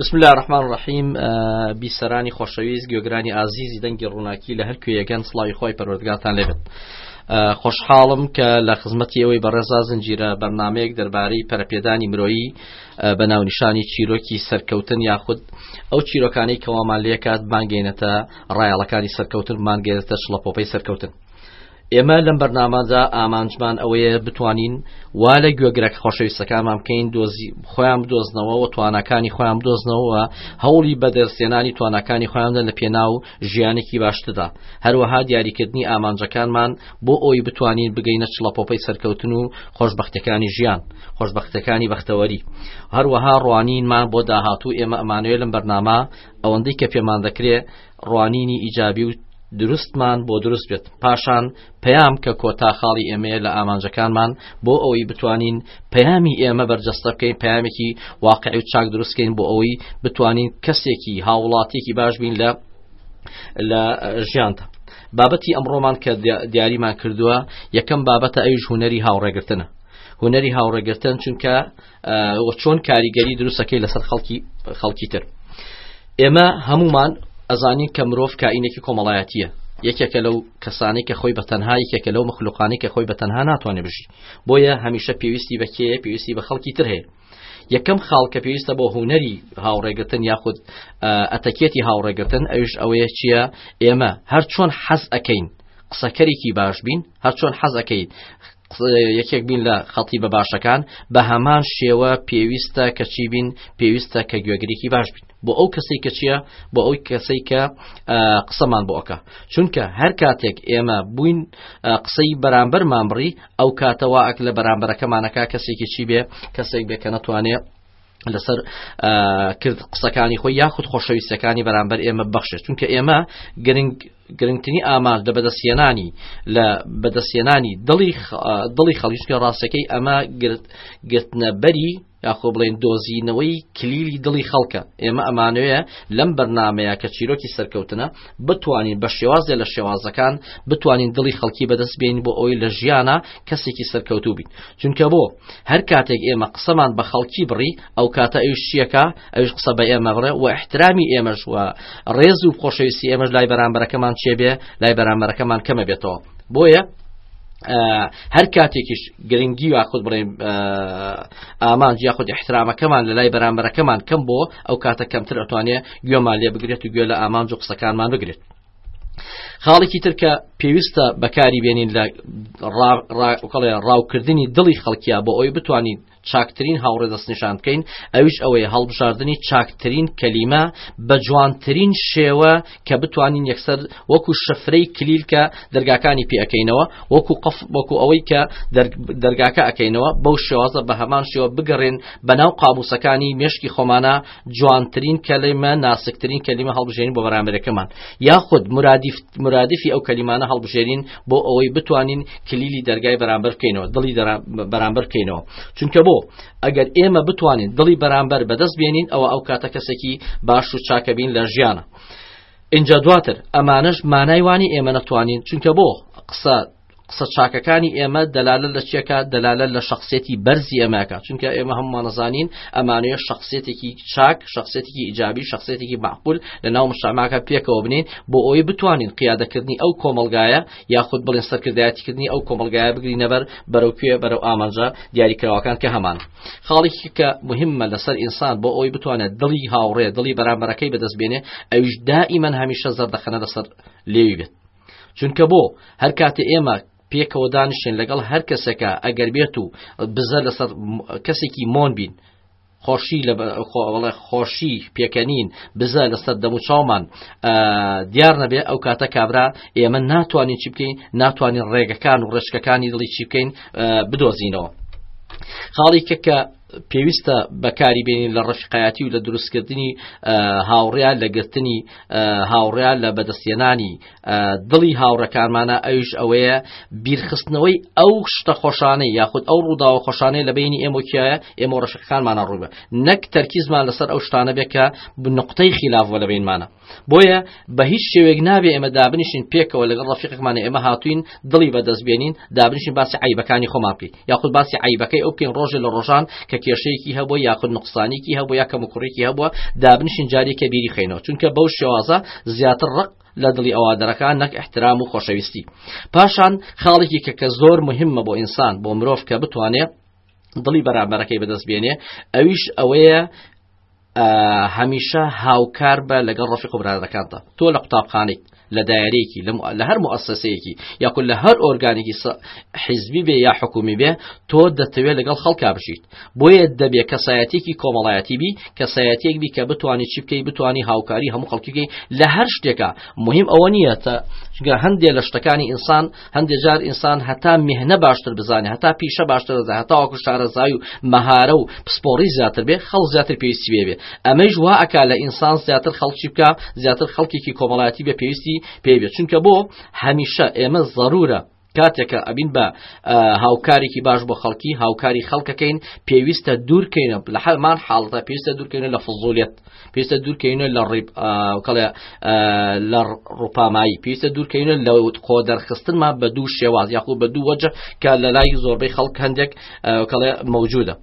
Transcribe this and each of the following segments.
بسم الله الرحمن الرحیم بیسەرانی خۆشەویست گوێگرانی ئازیزی دەنگی ڕووناکی لە هەر کوێیەکەن سڵاوی خۆی پەروەردگاتان لێبێت خۆشحاڵم کە لە خزمەتی ئەوەی بەڕێزا زنجیرە بەرنمەیەک دەربارەی پەرپێدانی مرۆیی بە ناونیشانی چیرۆکی سەرکەوتن یاخود ئەو چیرۆکانی کەوامان لێکات بانگەینەتە ڕایەڵەکانی سەرکەوتن مانگەێتە شڵەپۆپەی سەرکەوتن ئێمە لەم بەرنامەدا ئامانجمان ئەوەیە بتوانین وا لە گوێگرەک خۆشەویستەکانمان بکەین دۆزی خۆیان بدۆزنەوە و توانەکانی خۆیان بدۆزنەوە هەوڵی بەدەرسێنانی توانەکانی خۆیاندە لە پێناو ژیانێکی باشتدا هەروەها دیاریکردنی ئامانجەکانمان بۆ ئەوی بتوانین بگەینە چڵەپۆپەی سەرکەوتن و خۆشببختەکانی ژیان خۆشببختەکانی بەختەوەری هەروەها ڕوانینمان بۆ داهاتوو ئێمە ئەمانوێ لەم بەرنامە ئەوەندەی کە پێمان دەکرێت ڕوانینی ئیجابی و دروستمان بۆ دروست بێت پاشان پەیام کە کۆتا خاڵی ئێمەیە لە ئامانجەکانمان بۆ ئەوەی بتوانین پەیامی ئێمە بەرجەستە بکەین پامێکی واقعی و چاک دروستکەین بۆ ئەوەی بتوانین کەسێکی هاوڵاتێکی باش بین لە لە ژیانتە بابەتی ئەمڕۆمان کە دیاریمان کردووە یەکەم بابەتە ئەویش هوەری هاوڕێگرتنە هوەری هاوڕێگرتن چونکە چۆن کاریگەری دروستەکەی لەسەر خەڵکی خەڵکی تر ئێمە هەمومان ئەزانین کە مرۆڤ کائینێکی کۆمەڵایەتیە یەکێکە لەو کەسانی کە خۆی بە تەنها یەکێکە لەو مخلوقانی کە خۆی بە تەنها ناتوانێ بژی بۆیە هەمیشە پێویستی بە کێ پێویستی بە خەڵکی تر هەیە یەکەم خاڵ کە پێویستە بۆ هوەری هاوڕێگرتن یاخود ئەتەکێتی هاوڕێگرتن ئەوش ئەوەیە چییە ئێمە هەر چۆن حەز ئەەکەین قسەکەرێکی باش بین هەر چۆن حەز ئەەکەیت یەکێک بین لە خەڵتی بە باشەکان بە هەمان شێوە پێویستە کە چی بین پێویستە کە گوێگرێکی باش بین بۆ ئەو کەسی کە چییە بۆ ئەوی کەسی کە قسەمان بۆکە چونکە هەر کاتێک ئێمە بووین قسەی بەرامبەر مامڕی ئەو کاتەوە ئەک لە بەرامبەرەکەمانەکە کەسێکی چی بێ کەسێک بێ کە نەتوانێت لەسەر کرد قسەکانی خۆی یاخود خۆشەویستەکانی بەرامبەر ئێمە بەخشێت چونکە ئێمە گرنگ گرنگترینی ئامار لە بەدەستێنانی لە بەدەستێنانی دڵی دڵی خەڵیشکە ڕاستەکەی ئەمە گرتنە بەری یاخۆ بڵێن دۆزینەوەی کلیلی دڵی خەڵکە ئێمە ئەمانوێە لەم بەرنمەیە کە چیرۆکی سەرکەوتنە بتوانین بە شێوازێ لە شێوازەکان بتوانین دڵی خەڵکی بەدەست بێن بۆ ئەوی لە ژیانە کەسێکی سەرکەوتوو بین چونکە بۆ هەر کاتێک ئێمە قسەمان بە خەڵکی بڕی ئەو کاتە ئەوش شیەکە ئەوش قسە بە ئێمە بڕێ و احترامی ئێمەش وە ڕێز و خۆشەویستی ئێمەش لای بەرامبەرەکەمان چێ بێ لای بەرامبەرەکەمان کەمە بێتەوە بۆیە هەر کاتێکیش گرنگی یاخود بڵێ ئامان یاخود احترامەکەمان لە لای بەرامبەرەکەمان کەم بۆ ئەو کاتە کەمتر ئەتوانێ گوێمان لێ بگرێت و گوێ لە ئامانج و قسەکانمان بگرێت خاڵێکی ترکە پێویستە بەکاری بێنین لە ڕاکڵێ ڕاوکردنی دڵی خەڵکیە بۆ ئەوی بتوانین چاکترین هاوڕێ دەستنیشان بکەین ئەویش ئەوەیە هەڵبژاردننی چاکترین کەلیمە بە جوانترین شێوە کە بتوانین یەکسەر وەکو شەفرەی کلیلکە دەرگاکانی پێەکەینەوە وەکو قف وەکو ئەوەی کە دەرگاکە ئەەکەینەوە بەو شێوازە بە هەمان شێوە بگەڕێن بەناو قابوسەکانی مشکی خۆمانە جوانترین کەلیمە ناسکترین کەلیمە هەڵبژێنین بۆ بەرامبەرەکەمان یاخود مرادیفی ئەو کەلیمانە هەڵبژێنین بۆ ئەوەی بتوانین کلیلی دەرگای بەرامبەر بکەینەوە دڵی بەرامبەر بکەینەوە چونکە بۆ ئەگەر ئێمە بتوانین دڵی بەرامبەر بەدەست بێنین ئەوە ئەو کاتە کەسێکی باش و چاکەبین لە ژیانە. اینجا دواتر ئەمانەش مانای وانی ئێمە نەتوانین چونکە بۆ قسە قسە چاکەکانی ئێمە دەلالە لە چێکە دەلالە لە شخصێتی بەرزی ئەماکە چونکە ئێمە هەمومانەزانین ئەمانەیە شخصێتێکی چاک شخصێتێکی ئیجابی شخصێتێکی معقول لە ناو مشتماکە پێکەوە بنین بۆ ئەوی بتوانین قیادەکردنی ئەو کۆمەلگایە یاخود بڵێن سەرکردایەتیکردنی ئەو کۆمەلگایە بگرینەبەر بەرەو کوێ بەرەو ئامانجە دیاریکراوەکان کە هەمان خاڵێکی کە مهمە لەسەر ئینسان بۆ ئەوی بتوانێت دڵی هاوڕێ دڵی بەرامبەرەکەی بەدەستبێنێ ئەوش دائیمەن هەمیشە زەردەخەنە لەسەر لێوی بێت چونکە بۆ؟ هەر کاتێ ئێمە پێکەوە دانیشێن لەگەڵ هەر کەسێکە ئەگەر بێت و بزە لەسەر کەسێکی مۆن بین خۆشی لە خۆڵە خۆشی پێکەنین بزە لەسەر دەموچاومان دیار نەبێ ئەو کاتە کابرا ئێمە ناتوانین چی بکەین ناتوانین ڕێگەکان و ڕێشکەکانی دڵی چی بکەین بدۆزینەوە خاڵی کە کە پێویستە بەکاری بێنین لە ڕفقایەتی و لە دروستکردنی هاوڕیان لە گرتنی هاوڕیان لە بەدەستێنانی دڵی هاوڕەکانمانە ئەوش ئەوەیە بیرخستنەوەی ئەو شتە خۆشانەی یاخود ئەو ڕووداوە خۆشانەی لە بینی ئێمەکیە ئێمە ڕشقەکانمانە ڕووبە نەک تەرکیزمان لەسەر ئەو شتانە بێکە بنقطەی خلافوە لە بینمانە بۆیە بە هیچ شێوێک نابێ ئێمە دابنیشین پێکەوە لەگەڵ ڕفیقمانە ئێمە هاتوین دڵی بەدەست بێنین دابنیشین باسی عیبەکانی خۆمان بکەین یاخود باسی عیبەکەی ئەو بکەین ڕۆژە لە ڕۆژان کە کێشەیەکی هەبووە یاخود نقصانێکی هەبوو یا کەم و کوڕێکی هەبووە دابنیشین جارێکە بیری خینەوە چونکە بەو شێوازە زیاتر ڕق لە دڵی ئەوا دەرەکان نەک احترام و خۆشەویستی پاشان خاڵێکی کە کە زۆر مهمە بۆ ئینسان بۆ مرۆڤ کە بتوانێت دڵی بەرامبەرەکەی بەدەست بێنێ ئەویش ئەوەیە هەمیشە هاوکار بە لەگەڵ ڕفق و برادەکاندا تۆ لە قوتابخانیت لە دایرێکی لە هەر مؤسسەیەکی یاکل لە هەر ئۆرگانێکی حیزبی بێ یا حکومی بێ تۆ دەتەوێت لەگەڵ خەڵکا بژیت بۆیە دەبێت کەسایەتێکی کۆمەڵایەتی بی کەسایەتێک بی کە بتانی چی بکەی بتانی هاوکاری هەموو خەڵکیگەی لە هەر شتێکە مهم ئەوە نییە تا هەندێک لە شتەکانی ئینسان هەندێک جار ئینسان هەتا مهنە باشتر بزانێ هەتا پیشە باشتر دەزانێت هەتاوەکو شارەزایی و مەهارە و پسپۆڕی زیاتر بێ خەڵ زیاتر پێویستی بێبێ ئەمەش وا ئەک لە ئینسان زیاتر خەڵکی بکە زیاتر خەڵکێکی کۆمەڵایەتی بە پێویستی پێبێت چونکە بۆ هەمیشە ئێمە ضرورە کاتێکە ئەبین بە هاوکارێکی باش بۆ خەڵکی هاوکاری خەڵکەکەین پێویستە دوورکەینە لە حەلمان حاڵتە پێویستە دوورکەینە لە فزۆلیت پێویستە دوورکەینە لە ڕیبڵێ لە ڕوپامایی پێویستە دوورکەینە لە خۆ دەرخستنمان بە دوو شێواز یاخۆ بە دوو وەجه کە لە لای زۆربەی خەڵک هەندێک کەڵێ مەوجودە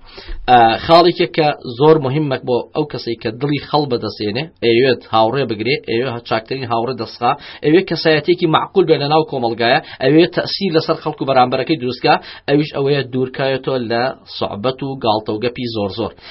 خاڵێکێک کە زۆر مهمەک بۆ ئەو کەسی کە دڵی خەڵ بەدەسێنێ ئەوێت هاوڕێ بگرێ ئەوێ چاکترین هاوڕێ دەسخا ئەوێ کەسایەتێکی معقول بێنە ناو کۆمەلگایە ئەوێ تەسی لەسەر خەڵک و بەرامبەرەکەی دروستکە ئەویش ئەوەیە دوورکایەتەوە لە سعبەت و گاڵتەوگەپی زۆر زۆر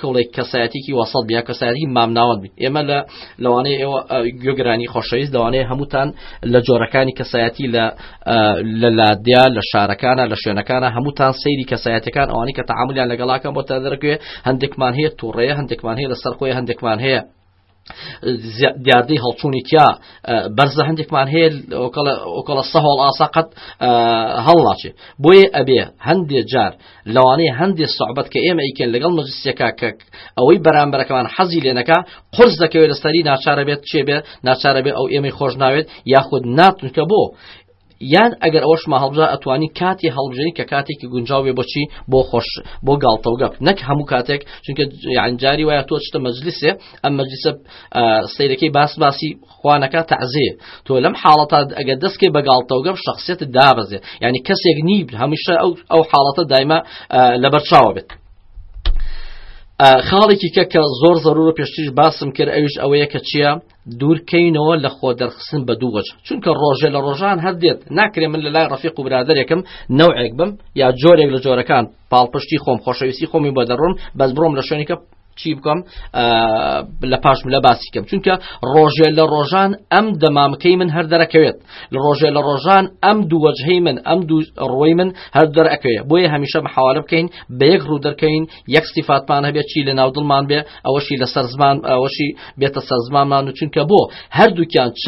کەڵێک کەسایەتێکی وەسەڵ بیا کەسایەتی مامناوەند بێت ئێمە لە لەوانەیە ئێوە گوێگرانی خۆشەویست لەوانەیە هەمووتان لە جۆرەکانی کەسایەتی لە لە لادیا لە شارەکانە لە شوێنەکانە هەمووتان سەیری کەسایەتەکان ئەوانی کە تعاملیان لەگەڵاکەم بۆ تا دەرەکوێ هەندێکمان هەیە تووڕەیە هەندێکمان هەیە لە سەرخۆی هەندێکمان هەیە دیاردەی هەڵچوونی تیا بەرزە هەندێکمان هەیە ئۆکەڵە سە هەڵ ئاساقەت هەڵناچێ بۆیە ئەبێ هەندێ جار لەوانەیە هەندێ سوعبەت کە ئێمە ئیکەن لەگەڵ مەجسیەکە کە ئەوەی بەرامبەرەکەمان حەزی لێنەکە قرس دەکەوێت لەسەری ناچارە بێت چێ بێ ناچارە بێ ئەو ئێمەی خۆش ناوێت یاخود ناتونکە بۆ یان ئەگەر ئەوەشما هەڵبژار ئەتوانی کاتی هەڵبژێنی کە کاتێکی گونجاو بێ بۆچی بۆ خۆش بۆ گاڵتەوگەپ نەک هەموو کاتێک چونکە یانجاری وایە تۆ چتە مەجلیسێ ئەم مەجلیسە سیرەکەی باس باسی خوانەکە تەعزێ تۆ لەم حاڵەتە ئەگەر دەستکەی بە گاڵتەوگەپ شخصێت دابەزێ ینی کەسێک نی هەمیشە ئەو ئەو حاڵەتە دایمە لەبەر چاوە بێت خاڵێکی کە کە زۆر زەرور و پێشتیش باسم کرد ئەوش ئەوەیە کە چییە دوورکەینەوە لە خۆ دەرخستن بە دوو وەج چونکە ڕۆژێ لە ڕۆژان هەردێت ناکرێ من لە لای ڕفیق و برادێکم نەوەێک بم یا جۆرێک لە جۆرەکان پاڵپشتی خۆم خۆشەویستی خۆمی بە دەڕۆم بەس بڕۆم لە شوێنەکە چی بکەم لە پاشم لە باسی کەم چونکە ڕۆژێ لە ڕۆژان ئەم دەمامکەی من هەر دەرەکەوێت لە ڕۆژێ لە ڕۆژان ئەم دووەجهی من ئەم دوو ڕۆی من هەر دەرەکەوێت بۆیە هەمیشە مححاوالە بکەین بە یەک ڕوو دەکەین یەک سیفاتمان هەبێت چی لە ناو دڵمان بێ ئەوەشی لەسەر زمان ئەوەشی بێتە سەر زمانمان و چونکە بۆ هەردووکیان چ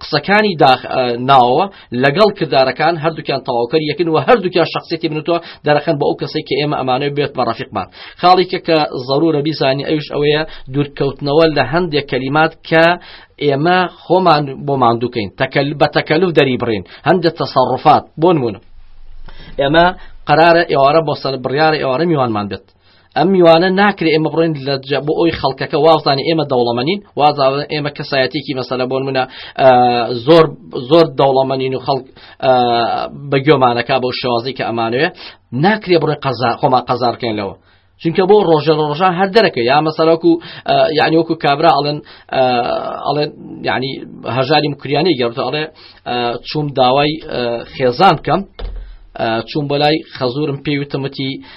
قسەکانی داخ ناوە لەگەڵ کردارەکان هەردووکیان تەواوکەر یەکن و هەردووکیان شخصێتی بنوتەوە دەرەخەن بە ئەو کەسێک کە ئێمە ئەمانەوە بێت بە ڕفیقمان خاڵێکە کە ضرورە بیزانانی ئەوش ئەوەیە دوورکەوتنەوە لە هەندێک کەلیمات کە ئێمە خۆمان بۆ ماندووکەین تەکەل بە تەکەلو دەری بڕین هەندێک تەسەڕفات بۆ نمونە ئێمە قرارە ئێوارە بۆ سەر بڕیاە ئێوارە میوانمان بێت ئەم میوانە ناکرێ ئێمە بڕێن لە بۆ ئەوی خەڵکەکە وازانانی ئێمە دەوڵەمەنین وازا ئێمە کەسایەتێکی مەسەلە بۆن منە زۆر زۆر دەوڵەمەنین و خەڵک بە گوێمانەکە بۆ شێوازی کە ئەمانوێ ناکرێ بڕێ قەزا خۆمان قەزارکەین لەوە چونکە بۆ ڕۆژە ڕۆژان هەر دەرەکە یا مەسەرەکو یعنی وەکو کابرا ئەڵێن ئەڵێ ینی هەژاری مکریانی گەڕتە ئەڵێ چوم داوای خێزان بکەم چوون بۆ لای خەزورم پێوتمەتی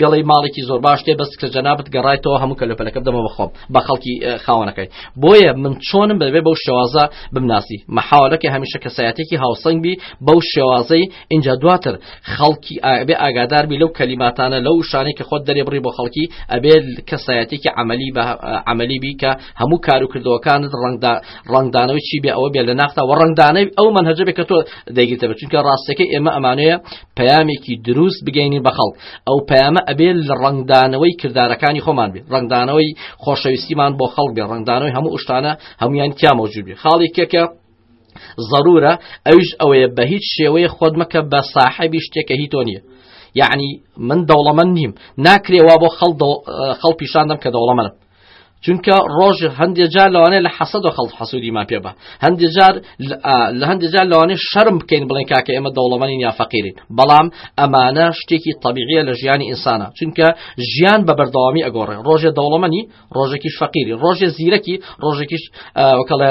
بڵێ ماڵێکی زۆر باش تێ بەست کە جەنابەت گەڕایتەوە هەموو کە لەپەلەکە دەمە بەخۆم بە خەڵکی خاوەنەکەی بۆیە من چۆنم بەبێ بەو شێوازە بمناسی مەحاولەکە هەمیشە کەسایەتێکی هاوسەنگ بی بەو شێوازەی اینجا دواتر خەڵکی ئابێ ئاگادار بی لەو کەلیماتانە لەو شانێک کە خۆت دەرێ بڕی بۆ خەڵکی ئەبێ کەسایەتێکی عملی بە عملی بی کە هەموو کار و کردەوەکانت ڕنگدا ڕنگدانەوەی چی بێ ئەوە بێ لە ناختا و ڕنگدانەی ئەو منهجبێک کە تۆ دەگیرتە بە چونکە ڕاستەکە ئێمە ئەمانەیە پەیامێکی دروست بگەینی بە خەڵک ئەو پەیامە ئەبێ لە ڕنگدانەوەی کردارەکانی خۆمان بێ ڕنگدانەوەی خۆشەویستیمان بۆ خەڵک بێ ڕنگدانەوەی هەموو شتانە هەمویان کیا مەوجودبی خاڵێکێکە ضرورە ئەوش ئەوەیە بە هیچ شێوەیە خۆت مەکە بە ساحەبی شتێکە هی تۆ نییە یعنی من دەوڵەمەند نیم ناکرێوا بۆ خەڵ خەڵ پیشاندەم کە دەوڵەمەنم چونکە ڕۆژ هەندێک جار لەوانەیە لە حەسەد و خەڵت حەسوودیمان پێ بە هەندێک جار لە هەندێک جار لەوانێ شەرم بکەین بڵێن کاکە ئێمە دەوڵەمەنین یا فەقیرین بەڵام ئەمانە شتێکی طببیعە لە ژیانی ئینسانە چونکە ژیان بە بەردەوامی ئەگۆڕێ ڕۆژێ دەوڵەمەنی ڕۆژێکیش فەقیری ڕۆژێ زیرەکی ڕۆژێکیش وکەڵێ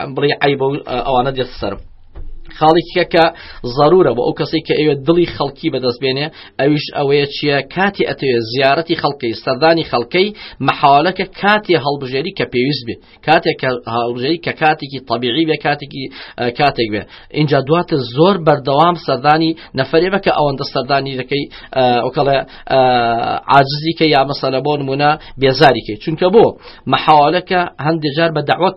ئەم بڵی عیبە و ئەوانە دێت سرم خاڵێکە کە ضرورە بۆ ئەو کەسی کە ئەوێت دڵی خەڵکی بەدەستبێنێ ئەویش ئەوەیە چیە کاتی ئەتەوێت زیارەتی خەڵکی سەردانی خەڵکەی مححاولەکە کاتی هەڵبژێری کە پێویست بێت کاتێک کە هەڵبژێری کە کاتێکی طببیعی بێ کاتێکی کاتێک بێ اینجا دواتە زۆر بەردەوام سەردانی نەفرێ بە کە ئەوەندە سەردانی دەکەی ئۆکەڵێ عاجزیکە یا مەسەلە بۆ نمونە بێزاریکەی چونکە بۆ مححاولەکە هەندێک جار بە داوت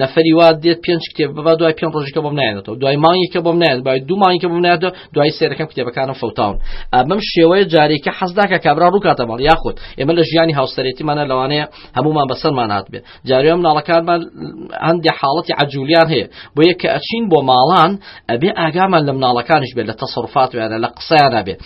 نەفری وا دێت پێنج کتێب بە دوای پێ ڕۆژەکە بۆم نایێتەوە دوای مانگیکە بۆم نایێت بای دوو مانگکە بۆم نایێتەوە دوای سێرەکەم کتێبەکانم فوتاون ئەمەم شێوەیە جارێکە حەزداکە کابرا ڕووکاتە ماڵ یاخود ئێمە لە ژیانی هاوسەرێتیمانە لەوانەیە هەمومان بەسەرمان هاات بێت جارێ مناڵەکانمان هەندێک حاڵەتی عجولیان هەیە بۆ یە کە ئەچین بۆ ماڵان ئەبێ ئاگامان لە مناڵەکانش بێت لە تەسەرفات وێنە لە قسەیان نابێت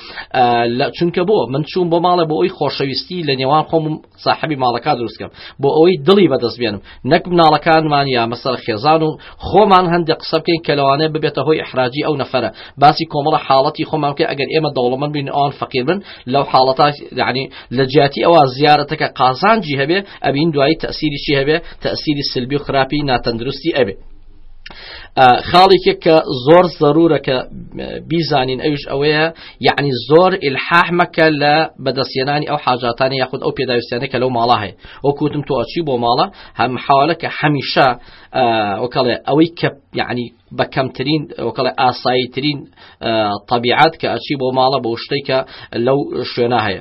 چونکە بۆ من چوون بۆ ماڵە بۆ ئەوی خۆشەویستی لە نێوان خۆم ساحبی ماڵەکە دروست کەم بۆ ئەوەی دڵی بەدەست بێنم نەک مناڵەکانمان یا مەسەر خێزان و خۆمان هەندێک قسە بکەین کە لەوانەیە ببێتە هۆی ئەحراجی ئەو نەفرە باسی کۆمەڵە حاڵەتی خۆمان بکە ئەگەر ئێمە دەوڵەمەند بین ئەوان فەقیر بن لەو حاڵەتا یعنی لە جیاتی ئەوە زیارەتەکە قازانجی هەبێ ئەبین دوایی تەسیریی هەبێ تەسیری سلبی و خراپی ناتەندروستی ئەبێ خاڵێکێک کە زۆر زەرورە کە بیزانین ئەوش ئەوەیە یعنی زۆر ئلحاح مەکە لە بەدەستێنانی ئەو حاجاتانی یاخود ئەو پێداویستیانە کە لەو ماڵە هەیە وەکوتم تۆ ئەچی بۆ ماڵە هەم حواڵە کە هەمیشە وەکەڵێ ئەوەی کە یعنی بە کەمترین وەکەڵێ ئاسایی ترین طبیعات کە ئەچی بۆ ماڵە بۆ شتێکە لەو شوێنە هەیە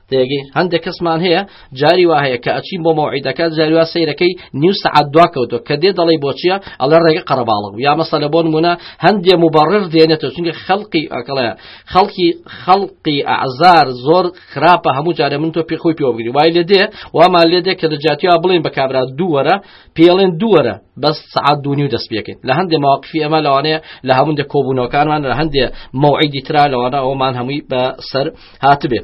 تێگەی هەندێک کەسمان هەیە جاری وا هەیە کە ئەچین بۆ مەوعیدەکە جاریوا سیرەکەی نیو سعات دوا کەوتۆ کە دێ دەڵی بۆچیە ئەڵە ڕێگە قەرەباڵغ یا مەسەلە بۆ نمونە هەندێ مبڕر دێنێتە چونکە خەڵقی ئەکڵێ خەڵکی خەڵقی ئازار زۆر خراپە هەموو جارە من تۆ پێ خۆی پێوەگری وای لێ دێ وامان لێ دێ کە دەجاتیا بڵین بە کابرا دووەرە پێڵێن دووەرە بەس سعات دوونی و دەست پێکەین لە هەندێک ماوەقفی ئەمە لەوانەیە لە هەموندە کۆبوونەوەکانمان لە هەندێ مەوعیدی تررا لەوانە ئەومان هەمووی بە سەر هاتبێ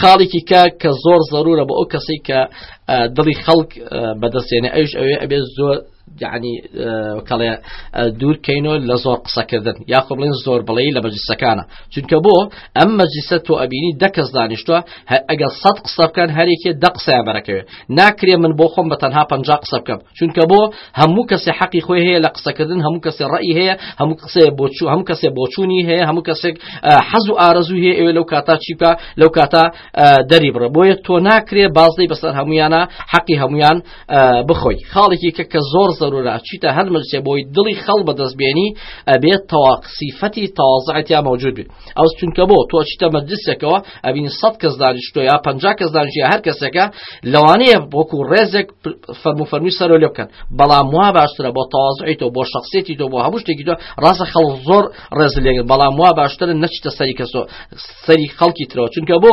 خاڵێکی کە کە زۆر زەرورە بۆ ئەو کەسی کە دڵی خەڵک بەدەستێنێ ئەوش ئەوێ ئەبێ زۆر یعنی کەڵێ دوورکەینەوە لە زۆر قسەکردن یاخۆ بڵێن زۆر بڵێ لە مەجلسەکانە چونکە بۆ ئەم مەجلسە تۆ ئەبینی دەکەس دانیشتوە ئەگەر سەد قسە بکەن هەرێکی دە قسەیان بەرەکەوێت ناکرێ من بۆ خۆم بە تەنها پەنجا قسە بکەم چونکە بۆ هەموو کەسێ حەقی خۆی هەیە لە قسەکردن هەموو کەسێ ڕێی هەیە هەموو قسێ بۆچوو هەموو کەسێ بۆچوونی هەیە هەموو کەسێک حەز و ئارەزوو هەیە ئێوە لەو کاتا چی بکە لەو کاتا دەری بڕە بۆیە تۆ ناکرێ بازدەی بەسەر هەمویانە حەقی هەمویان بخۆی خاڵێکی کە کە زۆر زەرورە چیتە هەر مەرسێ بۆی دڵی خەڵ بەدەستبێنی ئەبێت تەواق سیفەتی تازعەتیا مەوجود بێت ئەوس چونکە بۆ تۆ چتە مەجلسێکەوە ئەبین سەد کەس دانیشتۆ یا پ کەس دانیشی هەر کەسێکە لەوانەیە بۆکو ڕێزێک فەرمو فەرمی سەر لێ بکەن بەڵام وا باشترە بۆ تازعی تۆ بۆ شخصێتی تۆ بۆ هەموو شتێکی تۆ ڕاستە خەڵ زۆر ڕێز لێگەن بەڵام وا باشترە نەچتە سەری کەسۆ سەری خەڵکی ترەوە چونکە بۆ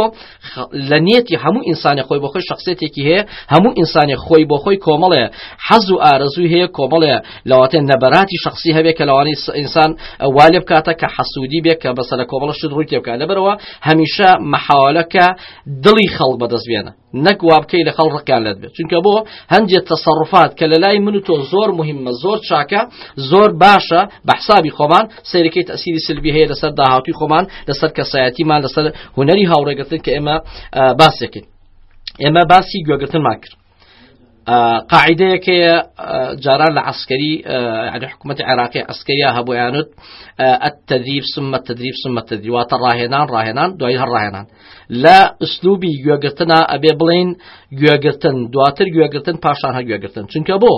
لە نێتی هەموو ئینسانێ خۆی بۆ خۆی شخصێتێکی هەیە هەموو ئینسانێ خۆی بۆ خۆی کۆمەڵێ حەز و ئارەزوی هەیە کۆمەڵێ لەواتێن نەبەراتی شخصی هەبێ کە لەوانی ئینسان والێ بکاتە کە حەسوودی بێ کە بەسەر لە کۆمەڵە شت ڕووی تێبکە لەبەرەوە هەمیشە مەحاولەکە دڵی خەڵک بەدەست بێنە نەک وابکەی لە خەڵ ڕقیان لەت بێت چونکە بۆ هەندێک تەسەڕفات کە لە لای من و تۆ زۆر مهمە زۆر چاکە زۆر باشە بە حسابی خۆمان سەیرەکەی تەسیری سلبی هەیە لەسەر داهاتوی خۆمان لەسەر کەسایەتیمان لەسەر هوەری هاوڕێگرتن کە ئێمە باسێکین ئێمە باسی گوێگرتنمان کرد قاعدەیەکەیە جاران لە عسکەری علی حکوومەت عێراقی ئەسکەیا هەبوویانوت ئەتەدیب سمە تدریب سمە تدیواتە ڕاهێنان ڕاهێنان دوای هەر ڕاهێنان لە ئسلوبی گوێگرتنا ئەبێ بڵین گوێگرتن دواتر گوێگرتن پاشان هە گوێگرتن چونکە بۆ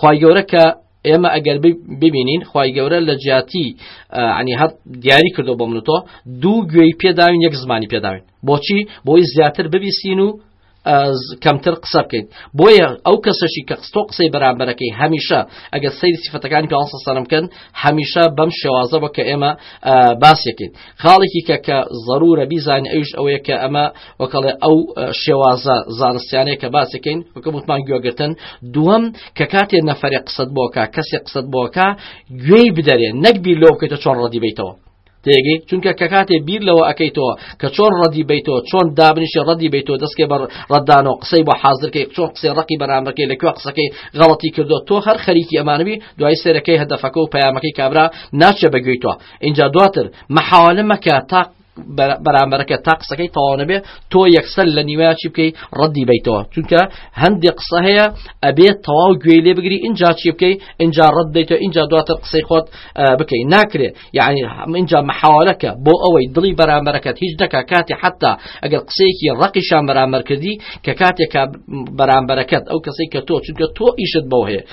خی گەورە کە ئێمە ئەگەر ببینین خی گەورە لە جیاتی عنی هەر دیاری کردو بۆ من تۆ دوو گوێی پێداوین یەک زمانی پێداوین بۆچی بۆی زیاتر ببیستین و کەمتر قسە بکەیت بۆیە ئەو کەسەشی کە قستۆ قسەی بەرامبەرەکەی هەمیشە ئەگەر سەیری سیفەتەکانی پێسەسەرم بکەن هەمیشە بەم شێوازەوە کە ئێمە باسیەکەین خاڵێکی کە کە ضرورە بیزانانی ئەوش ئەوەیە کە ئەمە وەکەڵێ ئەو شێوازە زانستیانەیە کە باسەکەین وەکە وتمان گوێگرتن دووەم کە کاتێ نەفرە قسەت بۆکە کەسێ قسەت بۆکە گوێی بدەرێ نەکبی لۆ بکەیتە چۆن ڕەدی بیتەوە تێگەی چونکە کە کاتێ بیر لەوە ئەەکەیتەوە کە چۆن ڕەدی بیتەوە چۆن دابنیشە ڕەدی بیتەوە دەستکێ بە ڕدانەوە قسەی بۆ حازرکەی چۆن قسە ڕقی بەرامەکەی لە کوێ قسەکەی غەڵەتی کردو تۆ هەر خەریکی ئەمانوی دوای سێرەکەی هەدەفەکە و پەیامەکەی کابرا ناچێ بەگوێی تۆ ئینجا دواتر مەحاوالە مەکە تا بەرامبەرەکە تا قسەکەی تەواونەبێ تۆ یەکسەر لە نیوەیاچی بکەی ڕەدی بیتەوە چونکە هەندێک قسە هەیە ئەبێت تەواو گوێی لێ بگری اینجا چی بکەی اینجا ڕەت بیتەوە اینجا دواتر قسەی خۆت بکەی ناکرێ یعنی اینجا مەحاولەکە بۆ ئەوەی دڵی بەرامبەرەکەت هیچ دەکا کاتی حتا ئەگەر قسەیەکی ڕقیشان بەرامبەر کردی کە کاتێکا بەرامبەرەکەت ئەو کەسەی کە تۆ چونکە تۆ ئیشت بەو هەیە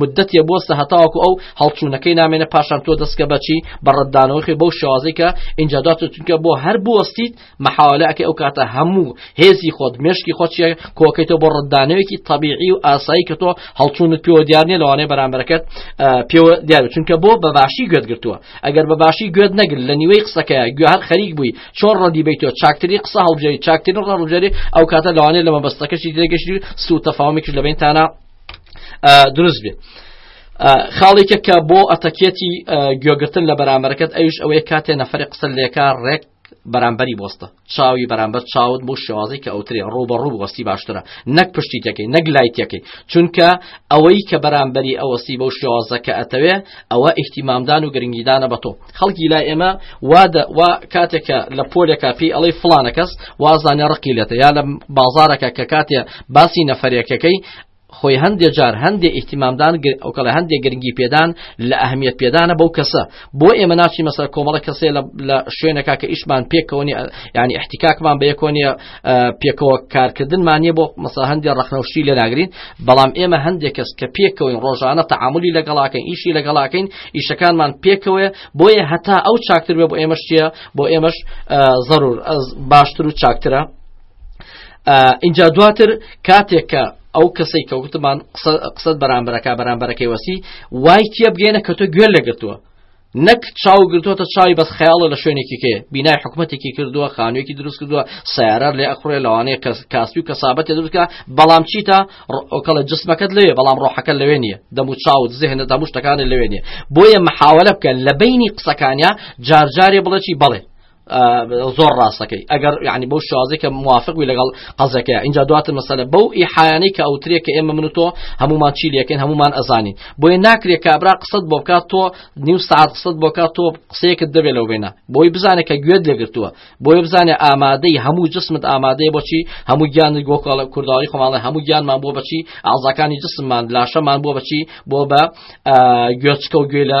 مدەتێ بۆستە هەتاوەکو ئەو هەڵچوونەکەی نامێنە پاشان تۆ دەستکە بەچی بە ڕەتدانەوەی خۆی بەو شێوازی کە ئینجا دوات چونکە بۆ هەر بوەستیت مەحاولەکە ئەو کاتە هەموو هێزی خۆت مێشکی خۆچیە کۆکەیتەوە بۆ ڕەتدانەوەیکی طبیعی و ئاسایی کە تۆ هەڵچوونت پێوە دیارنیە لەوانەیە بەرامبەرەکەت پێوە دیار چونکە بۆ بەباشی گوێت گرتووە ئەگەر بەباشی گوێت نەگر لە نیوەی قسەکە گوێ هەر خەریک بووی چۆن ڕەدی بیتۆ چاکتری قسە هەڵبژێری چاکترین ڕەڕژێری ئەو کاتە لەوانێت لە مەبەستەکەشی درێگەشتی سوود تەفاومێکی لەبێنتانە دروست بێت خاڵێکە کە بۆ ئەتەکێتی گوێگرتن لە بەرامبەرەکەت ئەوش ئەوەیە کاتێ نەفرە قسە لێکا ڕێک بەرامبەری بۆستە چاوی بەرامبەر چاوت بۆ شێوازی کە ئەوترێ ڕوبەڕوو بۆستی باشترە نەک پشتی تەکەی نەک لای تەکەی چونکە ئەوەی کە بەرامبەری ئەوەسی بەو شێوازە کە ئەتەوێ ئەوە ئیحتیمامدان و گرنگیدانە بە تۆ خەڵکی لای ئێمە وادە وا کاتێکە لە پۆلێکە پێی ئەڵی فلانە کەس وازانە ڕقی لێتە یا لە بازارەکە کە کاتێ باسی نەفرێکەکەی خۆی هەندێک جار هەندێک ئیحتیمامدان ئەوکەڵە هەندێک گرنگی پێدان لە ئەهمیت پێدانە بەو کەسە بۆ ئێمە ناچی مەسەر کۆمەڵە کەسێ لە شوێنەکە کە ئیشمان پێکەوەنی ینی احتیکاکمان بەیەکۆنیە پێکەوە کارکردن مانیە بۆ مەسا هەندێک ڕخنەوشی لە ناگرین بەڵام ئێمە هەندێک کەس کە پێکەوەین ڕۆژانە تەعاملی لەگەڵاکەین ئیشی لەگەڵاکەین ئیشەکانمان پێکەوەیە بۆیە هەتا ئەو چاکتر بێ بۆ ئێمەش چیە بۆ ئێمەش زەرور باشتر و چاکترە اینجا دواتر کاتێک کە ئەو کەسەی کە وتمان قسەت بەرامبەرەکە بەرامبەرەکەی وەسی وای کیە بگەێنە کە تۆ گوێن لەگرتووە نەک چاو گرتوتە چاوی بەس خەیاڵە لە شوێنێکی کێ بینای حکوومەتێکی کردووە خانوێکی دروست کردووە سیارە لێ ئەخورێ لەوانەیە کەس کاسپی و کەسابەتێ دروستکە بەڵام چیتە ڕۆکەڵە جسمەکەت لێ بەڵام ڕۆحەکە لەوێ نیە دەم و چاوت زهێنە دەمو شتەکانی لەوێ نیە بۆیە مححاولە بکەن لە بینی قسەکانیا جارجارێ بڵێکی بڵێ زۆر ڕاستەکەی ئەگەر یعنی بەو شازی کە موافق بووی لەگەڵ قەزەکە اینجا دواتر مەسەلە بەو ئیحانەی کە ئەوترێک کە ئێمە من تۆ هەمومان چی لەکەین هەمومان ئەزانین بۆیە ناکرێت کابرا قسەت بۆ بکات تۆ نیو سعات قسەت بۆکات تۆ قسەیەکت دەبێت لەو بێنە بۆی بزانێت کە گوێت لەگرتووە بۆیە بزانێ ئامادەی هەموو جسمت ئامادەیە بۆچی هەموو گیان گۆکڵە کورداڵی خۆماڵی هەموو گیانمان بۆ بەچی ئازاکانی جسممان لاشەمان بۆ بەچی بۆ بە گوێچکە و گوێ لە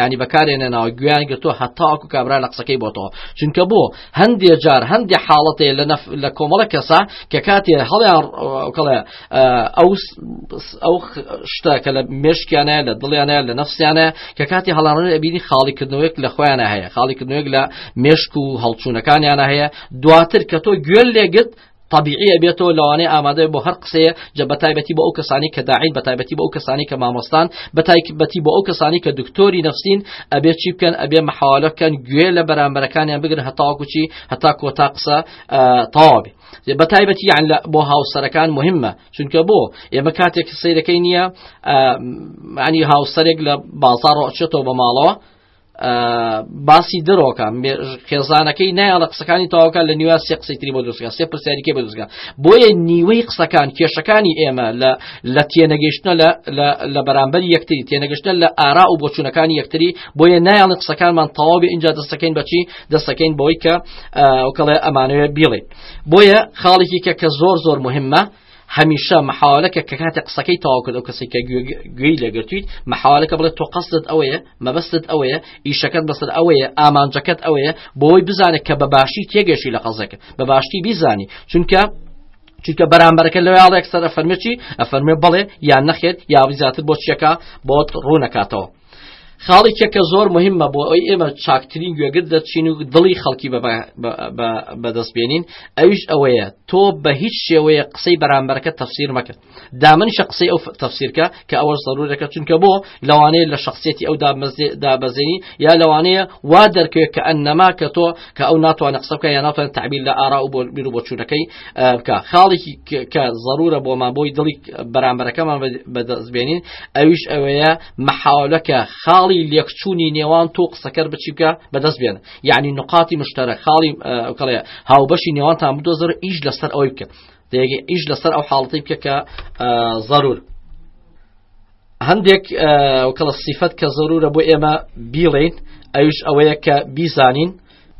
ینی بەکارێنەناوە گویان گرتو هەتاکو کابرا لە قسەکەی بۆتەوە چونکە بۆ هەندێ جار هەندێ حاڵەتێ لە کۆمەڵە کەسە کە کاتێ هەڵیان کڵێ ئەو ئەو شتە کە لە مشکیانە لە دڵیانە لە نفسیانە کە کاتی هەڵانڕێ ئەبینی خاڵیکردنەوەیەک لە خۆیانە هەیە خاڵیکردنەوەیەک لە مشک و هەڵچوونەکانیانە هەیە دواتر کە تۆ گوێن لێگرت طبیعیە بێتەوە لەوانەیە ئامادە بۆ هەر قسەیە جە بە تایبەتی بۆ ئەو کەسانی کە داعین بە تایبەتی بۆ ئەو کەسانی کە مامۆستان بە تایبەتی بۆ ئەو کەسانی کە دکتۆری نفسین ئەبێ چی بکەن ئەبێ مححاالەکەن گوێ لە بەرامبەرەکانیان بگرن هەتاوکوچی هەتا کۆتا قسە تاوابێ بە تایبەتی یان لە بۆ هاوسەرەکان مهمە چونکە بۆ ئێمە کاتێک سیرەکەی نییە ینی هاوسەرێک لە بازار ڕۆچێتەوە بە ماڵەوە باسی درۆکە خێزانەکەی نایڵە قسەکانی تاوکە لە نیوە سێ قسەی تری بۆ دروستگە سێ پرسیاریکە بە دروستگە بۆیە نیوەی قسەکان کێشەکانی ئێمە لە لە تێنەگەشتە لە بەرامبەر یەکتری تێنەگەشتە لە ئارا و بۆچوونەکانی یەکتری بۆیە نایڵە قسەکانمان تەواو بێ اینجا دەستەکەین بەچی دەستەکەین بۆی کە ئەوکەڵێ ئەمانەوێت بیڵێ بۆیە خاڵێکی کە کە زۆر زۆر مهمە هەمیشە محاولەکە کە کاتێک قسەکەی تەواو کرد ئەو کەسی کە گوێی لەگرتویت محاولەکە بڵێت تۆ قەستت ئەوەیە مەبەستت ئەوەیە ئیشەکەت بەسەر ئەوەیە ئامانجەکەت ئەوەیە بۆی بزانێت کە بە باشی تێگەشی لە قەزەکە بە باشی بیزانی چونکە چونکە بەرامبەرەکە لە یاڵێک سەر ئەفەرمێکی ئەفەرمێ بڵێ یان نەخێت یاوی زیاتر بۆ چیەکە بۆت ڕوونەکاتەوە خاڵی کەکە زۆر مهمە بۆ ئەوی ئێمە چاکترین گوێگر دەچین و دڵی خەڵکی بەدەستبێنین ئەویش ئەوەیە تۆ بە هیچ شێوەیە قسەی بەرامبەرەکە تەفسیر مەکە دامنشە قسەی ئەو تەفسیرکە کە ئەوە ضرورەکە چونکە بۆ لەوانەیە لە شخصێتی ئەو دابەزێنی یا لەوانەیە وا دەرکەوێت کە ئەنەما کە تۆ کە ئەو ناتوانە قسەکە یا ناتوان تعبیل لە ئارا و بۆ بیر و بۆچوونەکەی بکە خاڵێکی کە ضرورە بۆمان بۆی دڵی بەرامبەرەکەمان بەدەستبێنین ئەویش ئەوەیە مەحاڵە کە خاڵی لێکچوونی نێوان تۆ قسەکەر بچی بکە بەدەست بێن یعنی نقاتی مشتەرە خاڵی کڵێ هاوبەشی نێوانتان بدۆزر ئیش لەسەر ئەوی بکە دەیەگە ئیش لەسەر ئەو حاڵەتی بکە کە ضرور هەندێک وکەڵە سیفەت کە ضرورە بۆ ئێمە بیڵین ئەوش ئەوەیە کە بیزانین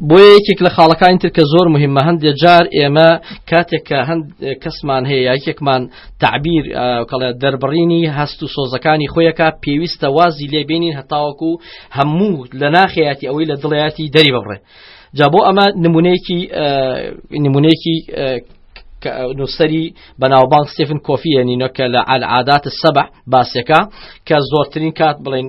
بۆیە یەکێک لە خاڵەکانی تر کە زۆر مهمە هەندێک جار ئێمە کاتێک کە هەند کەسمان هەیە یاکێکمان تعبیر کەڵێ دەربڕینی هەست و سۆزەکانی خۆیەکە پێویستە وازی لێبێنین هەتاوەکو هەموو لە ناخەتی ئەوەی لە دڵیاتی دەری ببڕێ جا بۆ ئەمە نمونەیەکی نمونەیەکی نووسری بەناوبانگ سفن کۆفیە نینۆکە لە عادات سەبع باسەکە کە زۆرترین کات بڵین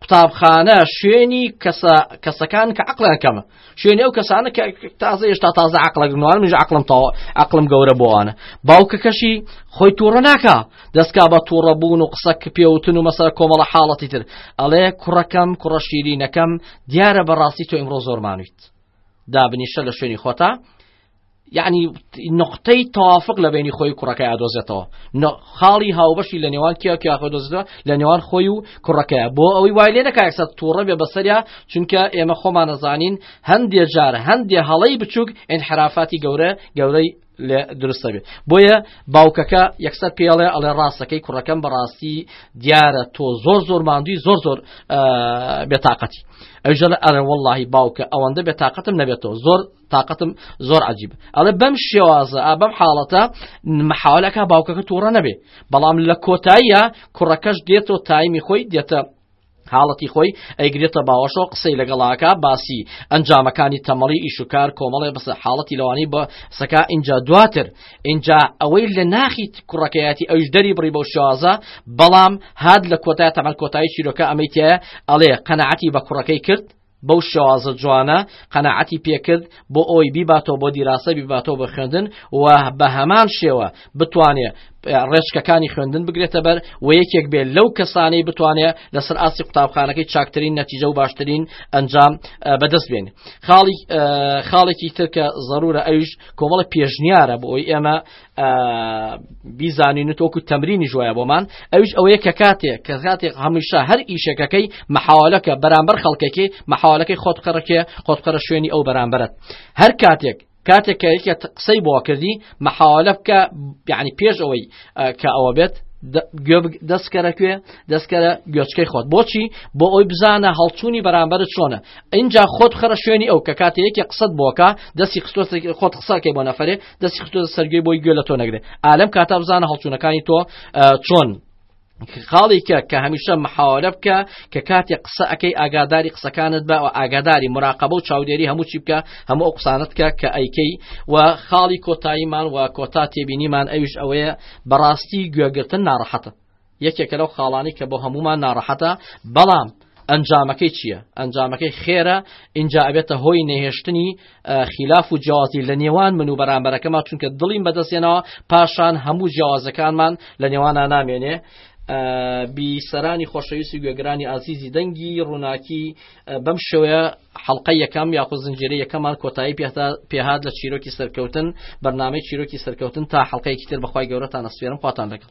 قوتابخانە شوێنی کەسەکان کە عقلیان کەمە شوێنی ئەو کەسانە کە تازە هێشتا تازە عقلەگنوان منش عقلم تاوە عقلم گەورە بۆوانە باوکە کەشی خۆی تووڕە ناکا دەستکا بە تووڕە بوون و قسە کە پێوتن و مەسەر کۆمەڵە حاڵەتی تر ئەڵێ کوڕەکەم کوڕە شیرینەکەم دیارە بەڕاستی تۆ ئمڕۆ زۆرمانویت دابنیشە لە شوێنی خۆتا یعنی نقطەی تەوافق لە بینی خۆی کوڕەکەی ئادۆزێتەوە خاڵی هاوبەشی لە نێوان کیا کیاخۆ دۆزەوە لە نێوان خۆی و کوڕەکەیە بۆ ئەوەی وای لێ نەکایسە تووڕە بێ بەسەریا چونکە ئێمە خۆمانەزانین هەندێ جار هەندێ هەڵەی بچووک ئینحرافاتی گەورە گەورەی لێ درستە بێت بۆیە باوکەکە یەکسەر پێڵێ ئەڵێ ڕاستەکەی کوڕەکەم بەڕاستی دیارە تۆ زۆر زۆر ماندوی زۆر زۆر بێتاقەتی ئەوژە ئەرە واللهی باوکە ئەوەندە بێتاقەتم نەبێتەوە زۆر تااقەتم زۆر عجیب ئەڵێ بەم شێوازە بەم حاڵەتە مححاولەکە باوکەکە تووڕە نەبێ بەڵام لە کۆتاییە کوڕەکەش دێتەوە تایمی خۆی دێتە حاڵەتی خۆی ئەیگرێتە باوەشەوە قسەی لەگەڵاکە باسی ئەنجامەکانی تەمەڵی ئیشوکار کۆمەڵی بەسە حاڵەتی لەوانی بە سەکا اینجا دواتر اینجا ئەوەی لە ناخی کوڕەکەیەتی ئەوش دەری بڕی بەو شوازە بەڵام هاد لە کۆتای تەمەل کۆتایی چیرۆکە ئەمەیتە ئەڵێ قەنەعەتی بە کوڕەکەی کرد بەو شێوازە جوانە قەناعەتی پێکرد بۆ ئەوەی بیباتەوە بۆ دیراسە بیباتەوە بە خوێندن و بە هەمان شێوە بتوانێ ڕێچکەکانی خوێندن بگرێتە بەر و یەکێک بێت لەو کەسانەی بتوانێ لەسەر ئاستی قوتابخانەکەی چاکترین نەتیجە و باشترین ئەنجام بەدەست بێن خاڵی خاڵێکی ترکە ضرورە ئەوش کۆمەڵە پێشنیارە بۆ ئەوی ئێمە بیزانین و تۆکو تەمرینی ژۆە بۆمان ئەوش ئەوەیە کە کاتێک کە کاتێک هەمیشە هەر ئیشەکەکەی مەحاولەکە بەرامبەر خەڵکێکی مەحاولەکەی خۆت قڕکێ خۆتقەرە شوێنی ئەو بەرامبرت هەر کاتێک کاتێک کە یەکە قسەی بۆ کردی مەحاولە بکە یعنی پێش ئەوەی کە ئەوە بێت دەستکەرە کوێ دەستکەرە گوێچکەی خۆت بۆچی بۆ ئەوی بزانە هەڵچوونی بەرامبەر چۆنە اینجا خۆت خەرە شوێنی ئەو کە کاتێکی قسەت بۆکە دەستی قسۆ خۆت قسەکەی بۆ نەفرێ دەستی خستۆ سەرگوێی بۆی گوێ لە تۆ نەگرێ ئالم کاتا بزانە هەڵچوونەکانی تۆ چۆن خاڵێکە کە هەمیشە محاوەرە بکە کە کاتێک قسە ئەەکەی ئاگاداری قسەکانت بە و ئاگاداری مراقبە و چاودێری هەموو چی بکە هەموو ئەو قسانت بکە کە ئەیکەی و خاڵی کۆتاییمان و کۆتا تێبینیمان ئەویش ئەوەیە بەڕاستی گوێگرتن ناڕەحەتە یەکێکە لەو خاڵانەی کە بۆ هەموومان ناڕەحەتە، بەڵام ئەنجامەکەی چییە؟ ئەنجامەکەی خێرە، ئینجا ئەبێتە هۆی نەهێشتنی خیلاف و جیاوازی لە نێوان من و بەرامبەرەکەمان، چونکە دڵیم بەدەستێنەوە، پاشان هەموو جیاوازەکانمان لە نێوانا نامێنێ. بیسەرانی خۆشەویستی گوێگرانی ئازیزی دەنگی ڕووناکی بەم شێوەیە حەڵقە یەکەم یاخود زنجێری یەکەمان کۆتایی پێهات لە چیرۆکی سەرکەوتن بەرنمەی چیرۆکی سەرکەوتن تا حەڵلقەیەکی تر بەخوای گەورەتان ئەسپێرم خواتان لەگەڵ